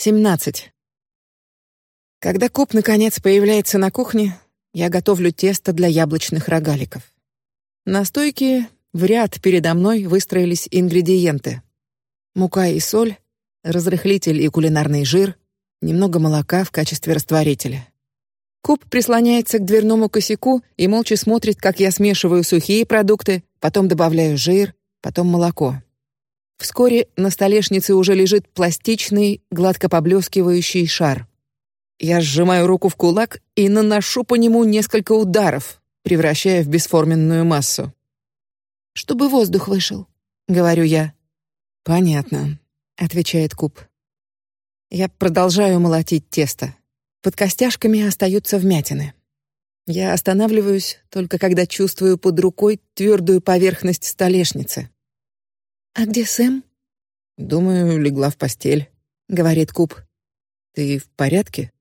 Семнадцать. Когда Куп наконец появляется на кухне, я готовлю тесто для яблочных рогаликов. На стойке в ряд передо мной выстроились ингредиенты: мука и соль, разрыхлитель и кулинарный жир, немного молока в качестве растворителя. Куп прислоняется к дверному косяку и молча смотрит, как я смешиваю сухие продукты, потом добавляю жир, потом молоко. Вскоре на столешнице уже лежит пластичный, гладко поблескивающий шар. Я сжимаю руку в кулак и наношу по нему несколько ударов, превращая в бесформенную массу. Чтобы воздух вышел, говорю я. Понятно, отвечает Куб. Я продолжаю молотить тесто. Под костяшками остаются вмятины. Я останавливаюсь только когда чувствую под рукой твердую поверхность столешницы. А где Сэм? Думаю, легла в постель, говорит Куб. Ты в порядке?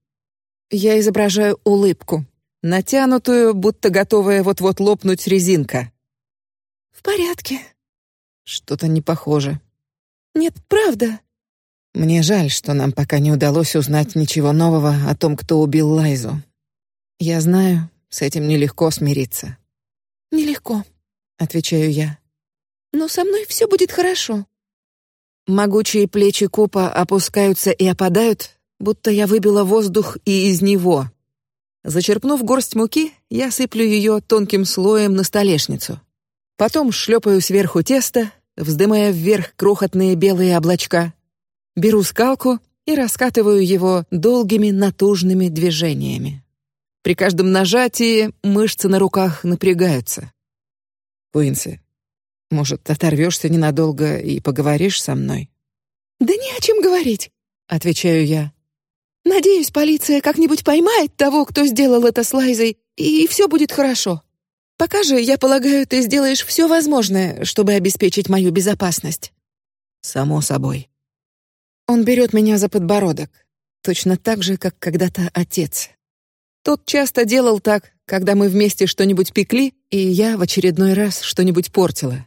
Я изображаю улыбку, натянутую, будто готовая вот-вот лопнуть резинка. В порядке. Что-то не похоже. Нет, правда. Мне жаль, что нам пока не удалось узнать ничего нового о том, кто убил Лайзу. Я знаю, с этим нелегко смириться. Нелегко, отвечаю я но со мной все будет хорошо. Могучие плечи Купа опускаются и опадают, будто я выбила воздух и из него. Зачерпнув горсть муки, я сыплю ее тонким слоем на столешницу. Потом шлепаю сверху тесто, вздымая вверх крохотные белые облачка. Беру скалку и раскатываю его долгими натужными движениями. При каждом нажатии мышцы на руках напрягаются. Куинси, может, оторвешься ненадолго и поговоришь со мной? Да не о чем говорить, отвечаю я. Надеюсь, полиция как-нибудь поймает того, кто сделал это с Лайзой, и все будет хорошо. Пока же, я полагаю, ты сделаешь все возможное, чтобы обеспечить мою безопасность. Само собой. Он берет меня за подбородок, точно так же, как когда-то отец. Тот часто делал так, когда мы вместе что-нибудь пекли, и я в очередной раз что-нибудь портила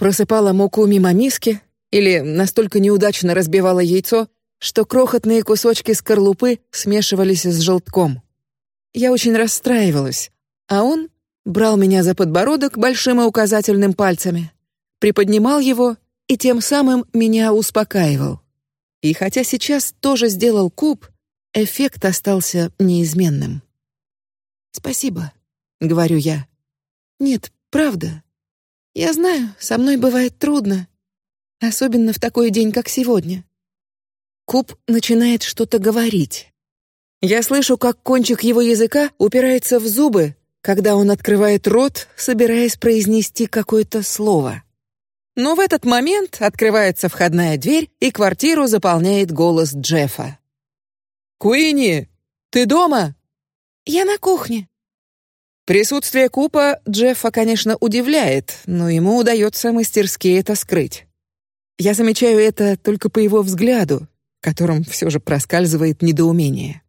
просыпала муку мимо миски или настолько неудачно разбивала яйцо, что крохотные кусочки скорлупы смешивались с желтком. Я очень расстраивалась, а он брал меня за подбородок большим и указательным пальцами, приподнимал его и тем самым меня успокаивал. И хотя сейчас тоже сделал куб, эффект остался неизменным. Спасибо, говорю я. Нет, правда. Я знаю, со мной бывает трудно, особенно в такой день, как сегодня. Куб начинает что-то говорить. Я слышу, как кончик его языка упирается в зубы, когда он открывает рот, собираясь произнести какое-то слово. Но в этот момент открывается входная дверь, и квартиру заполняет голос Джеффа. Куини, ты дома? Я на кухне. Присутствие Купа Джеффа, конечно, удивляет, но ему удается мастерски это скрыть. Я замечаю это только по его взгляду, в котором все же проскальзывает недоумение.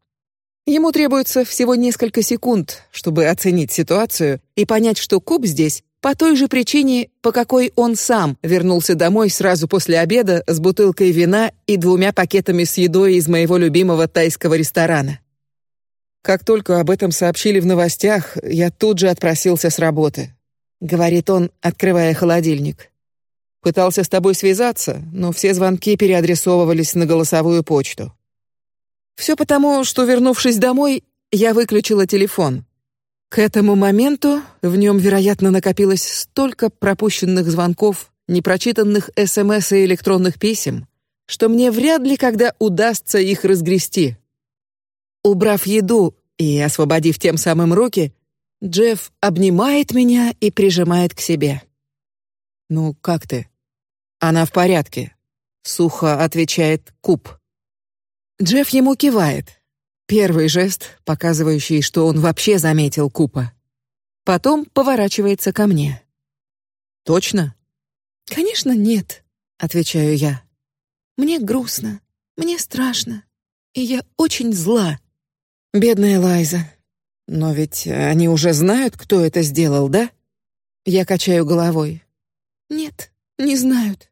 Ему требуется всего несколько секунд, чтобы оценить ситуацию и понять, что Куп здесь по той же причине, по какой он сам вернулся домой сразу после обеда с бутылкой вина и двумя пакетами с едой из моего любимого тайского ресторана. Как только об этом сообщили в новостях, я тут же отпросился с работы, говорит он, открывая холодильник. Пытался с тобой связаться, но все звонки переадресовывались на голосовую почту. Все потому, что вернувшись домой, я выключила телефон. К этому моменту в нем, вероятно, накопилось столько пропущенных звонков, непрочитанных СМС и электронных писем, что мне вряд ли когда удастся их разгрести. Убрав еду и освободив тем самым руки, Джефф обнимает меня и прижимает к себе. Ну как ты? Она в порядке. Сухо отвечает Куб. Джефф ему кивает. Первый жест, показывающий, что он вообще заметил Купа. Потом поворачивается ко мне. Точно? Конечно, нет, отвечаю я. Мне грустно, мне страшно, и я очень зла. Бедная Лайза. Но ведь они уже знают, кто это сделал, да? Я качаю головой. Нет, не знают.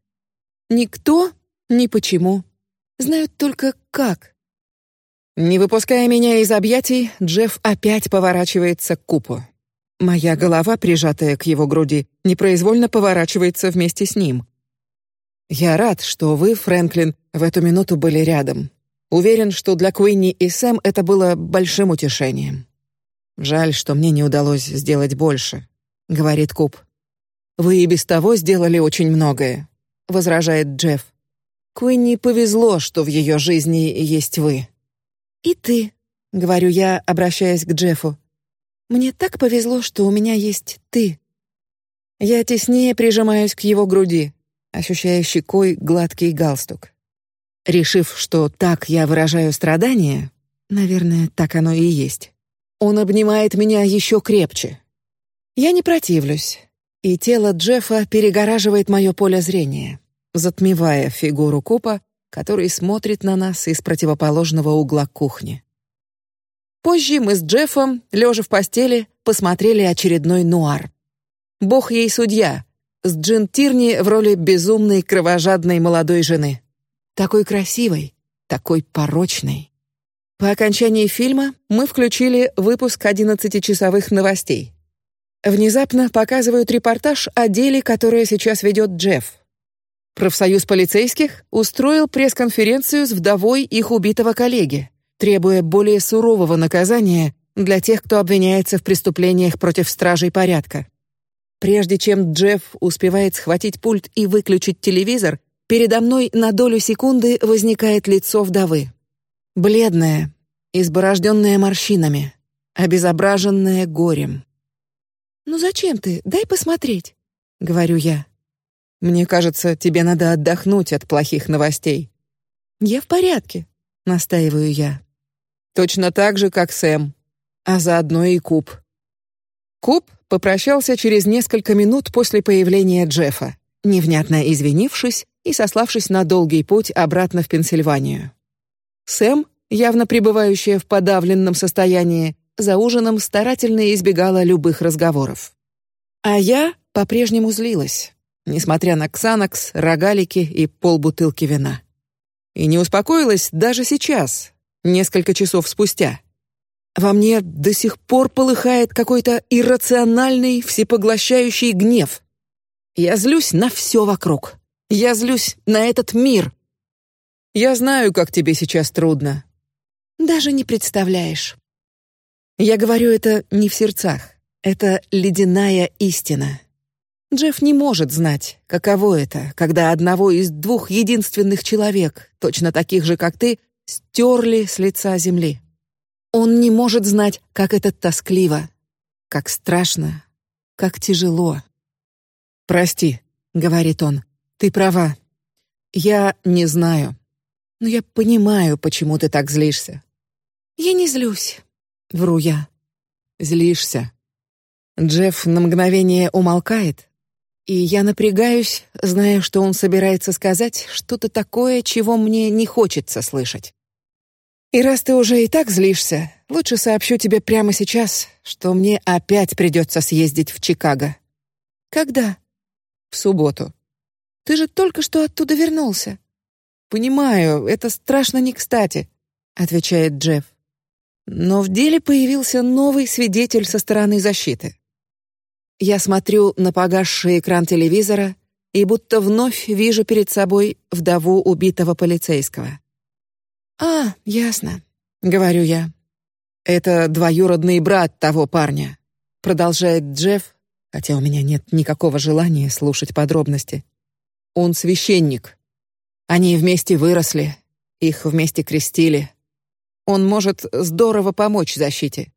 Никто, ни почему. знают только как. Не выпуская меня из объятий, Джефф опять поворачивается к купу. Моя голова, прижатая к его груди, непроизвольно поворачивается вместе с ним. Я рад, что вы, Фрэнклин, в эту минуту были рядом. Уверен, что для Куинни и Сэм это было большим утешением. Жаль, что мне не удалось сделать больше, говорит Куб. Вы и без того сделали очень многое, возражает Джефф. Куинни повезло, что в ее жизни есть вы. И ты, говорю я, обращаясь к Джеффу. Мне так повезло, что у меня есть ты. Я теснее прижимаюсь к его груди, ощущая щекой гладкий галстук. Решив, что так я выражаю страдания, наверное, так оно и есть. Он обнимает меня еще крепче. Я не противлюсь, и тело Джеффа перегораживает мое поле зрения, затмевая фигуру Купа, который смотрит на нас из противоположного угла кухни. Позже мы с Джеффом, лежа в постели, посмотрели очередной нуар. Бог ей судья, с Джин Тирни в роли безумной кровожадной молодой жены, такой красивой, такой порочной. По окончании фильма мы включили выпуск одиннадцатичасовых новостей. Внезапно показывают репортаж о деле, которое сейчас ведет Джефф. Профсоюз полицейских устроил пресс-конференцию с вдовой их убитого коллеги, требуя более сурового наказания для тех, кто обвиняется в преступлениях против стражей порядка. Прежде чем Джефф успевает схватить пульт и выключить телевизор, передо мной на долю секунды возникает лицо вдовы, бледное, изборожденное морщинами, обезображенное горем. Ну зачем ты? Дай посмотреть, говорю я. Мне кажется, тебе надо отдохнуть от плохих новостей. Я в порядке, настаиваю я. Точно так же, как Сэм, а заодно и Куб. Куб попрощался через несколько минут после появления Джеффа, невнятно извинившись и сославшись на долгий путь обратно в Пенсильванию. Сэм, явно пребывающая в подавленном состоянии, за ужином старательно избегала любых разговоров. А я по-прежнему злилась, несмотря на ксанакс, рогалики и полбутылки вина. И не успокоилась даже сейчас, несколько часов спустя. Во мне до сих пор полыхает какой-то иррациональный, всепоглощающий гнев. Я злюсь на все вокруг. Я злюсь на этот мир. Я знаю, как тебе сейчас трудно. Даже не представляешь. Я говорю это не в сердцах. Это ледяная истина. Джефф не может знать, каково это, когда одного из двух единственных человек, точно таких же, как ты, стерли с лица земли. Он не может знать, как это тоскливо, как страшно, как тяжело. Прости, говорит он, ты права. Я не знаю, но я понимаю, почему ты так злишься. Я не злюсь, вру я. Злишься. Джефф на мгновение умолкает, и я напрягаюсь, зная, что он собирается сказать что-то такое, чего мне не хочется слышать. И раз ты уже и так злишься, лучше сообщу тебе прямо сейчас, что мне опять придется съездить в Чикаго. Когда? В субботу. Ты же только что оттуда вернулся. Понимаю, это страшно не кстати, отвечает Джефф. Но в деле появился новый свидетель со стороны защиты. Я смотрю на погасший экран телевизора и будто вновь вижу перед собой вдову убитого полицейского. А, ясно, говорю я. Это двоюродный брат того парня, продолжает Джефф, хотя у меня нет никакого желания слушать подробности. Он священник. Они вместе выросли, их вместе крестили. Он может здорово помочь защите.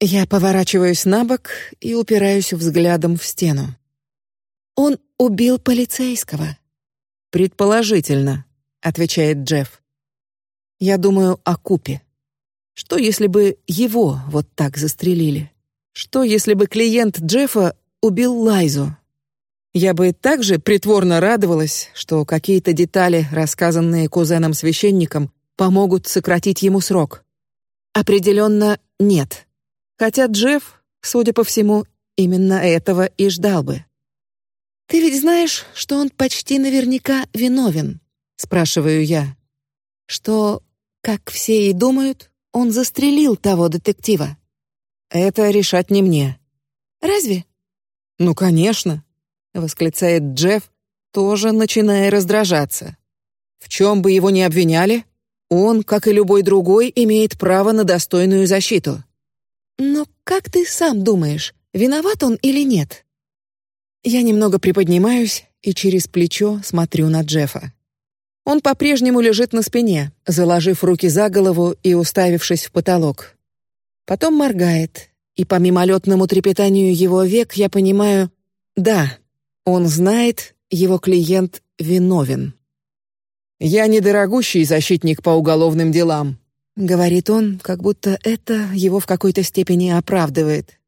Я поворачиваюсь на бок и упираюсь взглядом в стену. Он убил полицейского. Предположительно, отвечает Джефф. Я думаю о Купе. Что если бы его вот так застрелили? Что если бы клиент Джеффа убил Лайзу? Я бы также притворно радовалась, что какие-то детали, рассказанные кузеном священником, помогут сократить ему срок. Определенно нет. Хотя Джефф, судя по всему, именно этого и ждал бы. Ты ведь знаешь, что он почти наверняка виновен, спрашиваю я. что, как все и думают, он застрелил того детектива. Это решать не мне. Разве? Ну, конечно, восклицает Джефф, тоже начиная раздражаться. В чем бы его ни обвиняли, он, как и любой другой, имеет право на достойную защиту. Но как ты сам думаешь, виноват он или нет? Я немного приподнимаюсь и через плечо смотрю на Джеффа. Он по-прежнему лежит на спине, заложив руки за голову и уставившись в потолок. Потом моргает, и по мимолетному трепетанию его век я понимаю, да, он знает, его клиент виновен. Я недорогущий защитник по уголовным делам, говорит он, как будто это его в какой-то степени оправдывает.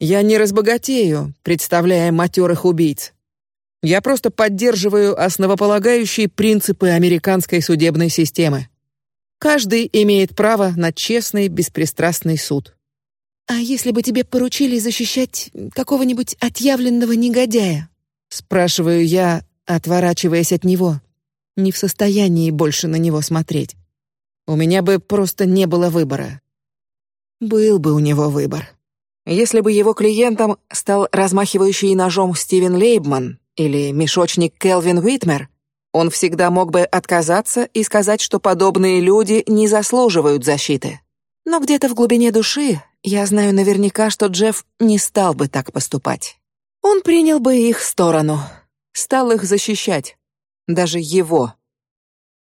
Я не разбогатею, представляя матерых убийц. Я просто поддерживаю основополагающие принципы американской судебной системы. Каждый имеет право на честный, беспристрастный суд. А если бы тебе поручили защищать какого-нибудь отъявленного негодяя? Спрашиваю я, отворачиваясь от него, не в состоянии больше на него смотреть. У меня бы просто не было выбора. Был бы у него выбор. Если бы его клиентом стал размахивающий ножом Стивен Лейбман или мешочник Келвин Уитмер, он всегда мог бы отказаться и сказать, что подобные люди не заслуживают защиты. Но где-то в глубине души я знаю наверняка, что Джефф не стал бы так поступать. Он принял бы их сторону, стал их защищать, даже его.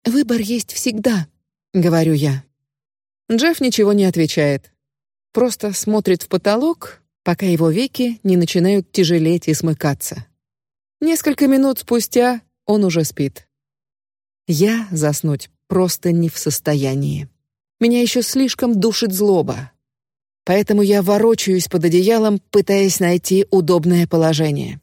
Выбор есть всегда, говорю я. Джефф ничего не отвечает просто смотрит в потолок, пока его веки не начинают тяжелеть и смыкаться. Несколько минут спустя он уже спит. Я заснуть просто не в состоянии. Меня еще слишком душит злоба, поэтому я ворочаюсь под одеялом, пытаясь найти удобное положение.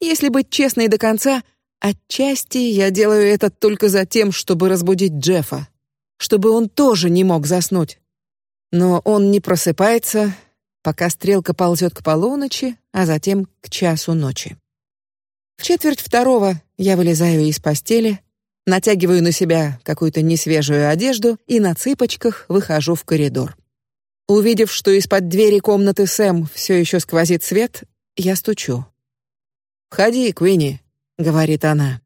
Если быть честной до конца, отчасти я делаю это только за тем, чтобы разбудить Джеффа, чтобы он тоже не мог заснуть. Но он не просыпается, пока стрелка ползет к полуночи, а затем к часу ночи. В четверть второго я вылезаю из постели, натягиваю на себя какую-то несвежую одежду и на цыпочках выхожу в коридор. Увидев, что из-под двери комнаты Сэм все еще сквозит свет, я стучу. «Входи, Квинни», — говорит она.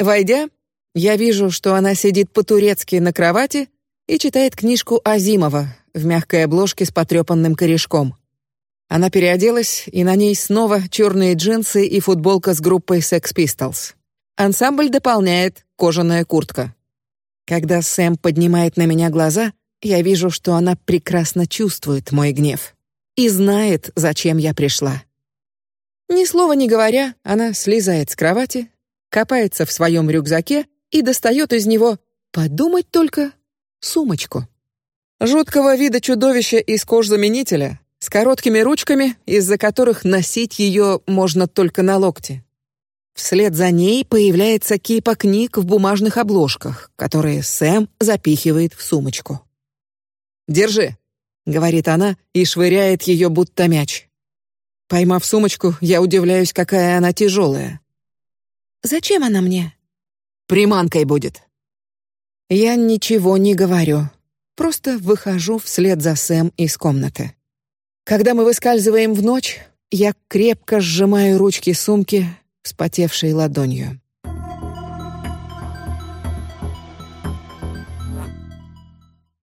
Войдя, я вижу, что она сидит по-турецки на кровати и читает книжку Азимова в мягкой обложке с потрепанным корешком. Она переоделась, и на ней снова черные джинсы и футболка с группой Sex Pistols. Ансамбль дополняет кожаная куртка. Когда Сэм поднимает на меня глаза, я вижу, что она прекрасно чувствует мой гнев и знает, зачем я пришла. Ни слова не говоря, она слезает с кровати, копается в своем рюкзаке и достает из него, подумать только, сумочку. Жуткого вида чудовище из кожзаменителя с короткими ручками, из-за которых носить ее можно только на локте. Вслед за ней появляется кипа книг в бумажных обложках, которые Сэм запихивает в сумочку. Держи, говорит она и швыряет ее будто мяч. Поймав сумочку, я удивляюсь, какая она тяжелая. Зачем она мне? Приманкой будет. Я ничего не говорю, просто выхожу вслед за Сэм из комнаты. Когда мы выскальзываем в ночь, я крепко сжимаю ручки сумки, вспотевшей ладонью.